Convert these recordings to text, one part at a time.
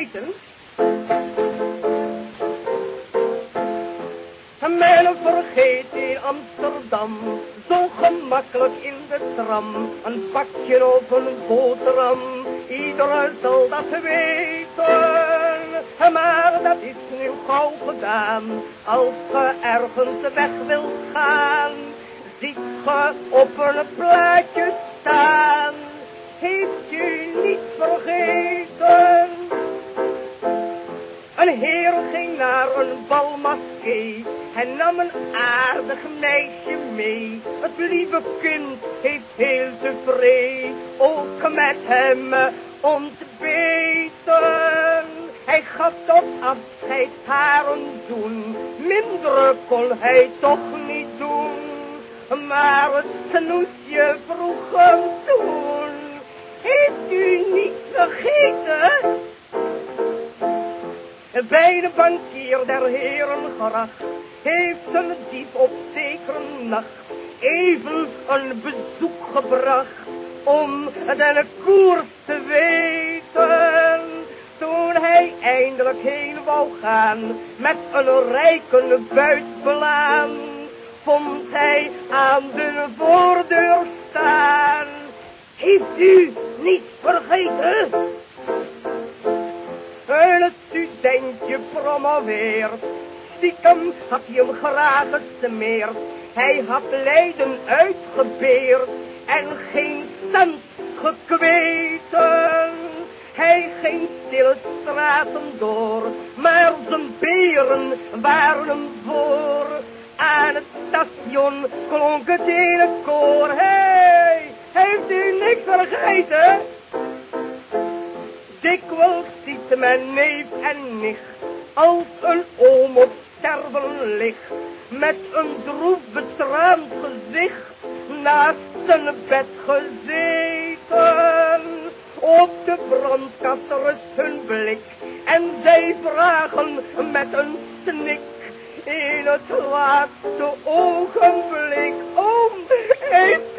vergeten? Men vergeet in Amsterdam, zo gemakkelijk in de tram, een pakje of een boterham, iedereen zal dat weten. Maar dat is nu gauw gedaan, als ge ergens weg wilt gaan, ziet ge op een plaatje staan, heeft u niet vergeten. Een heer ging naar een balmaskee en nam een aardig meisje mee. Het lieve kind heeft heel tevreden ook met hem ontbeten. Hij gaf tot afscheid haar een doen, minder kon hij toch niet doen. Maar het snoesje vroeg Bij de bankier der heren gracht heeft een dief op zekere nacht even een bezoek gebracht om de koers te weten. Toen hij eindelijk heen wou gaan met een rijke buitbelaan, vond hij aan de voordeur staan. Heeft u niet vergeten? Studentje promoveert. Stiekem had hij hem graag gesmeerd. Hij had lijden uitgebeerd en geen cent gekweten. Hij ging stille straten door, maar zijn beren waren hem voor. Aan het station klonk het hele koor. Hey, heeft u niks vergeten? Men neef en nicht. Als een oom op sterven ligt, met een droef betraand gezicht. Naast zijn bed gezeten. Op de brandkast rust hun blik. En zij vragen met een snik. In het laatste ogenblik. Om, heeft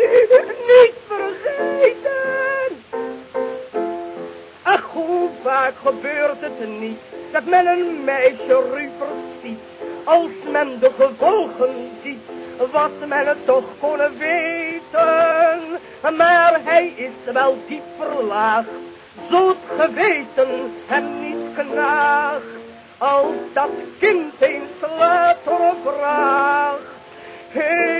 gebeurt het niet dat men een meisje ruper ziet, als men de gevolgen ziet, wat men het toch kon weten. Maar hij is wel diep verlaagd, zo geweten hem niet knaagt, als dat kind eens later vraagt, vergeten?